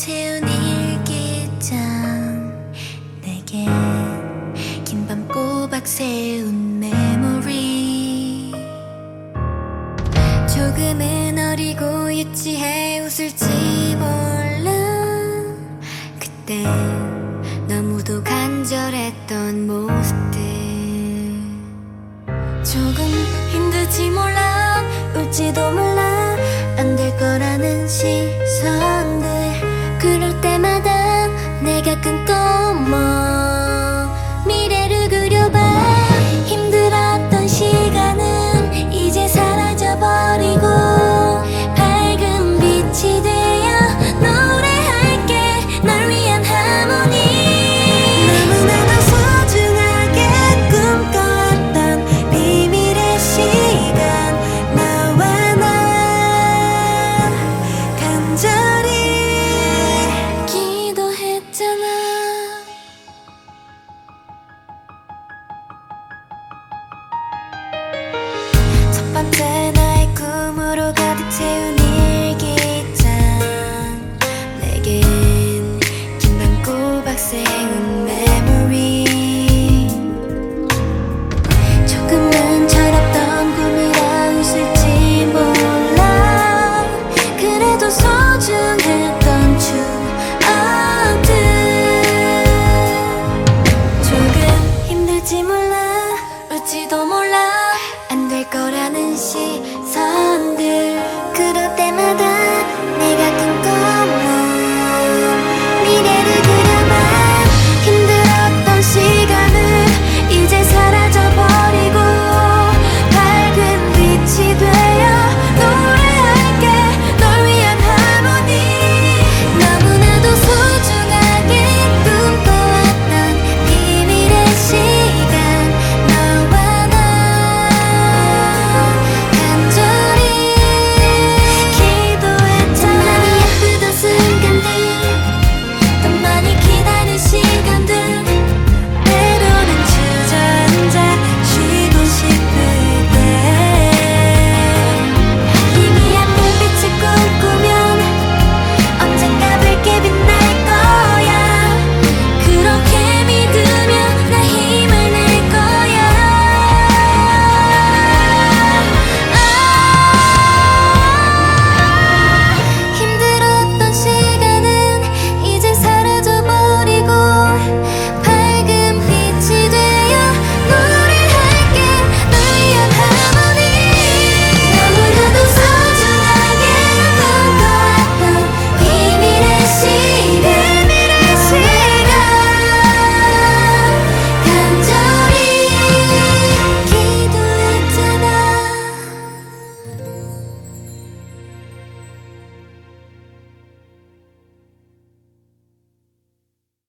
채운 일기장. 내게 긴 밤 꼬박 세운 메모리. 조금은 어리고 유치해 웃을지 몰라. 그때 너무도 간절했던 모습들. 조금 힘들지 몰라. 울지도 몰라. 첫 번째 나의 꿈으로 가득 채운 일기장 내겐 긴밤 꼬박 세운 메모리. 조금은 철없던 꿈이라 웃을지 몰라. 그래도 소중했던 추억들. 조금 힘들지 몰라. 웃지도 몰라. 안 될 거라는 시선들. 그럴 때마다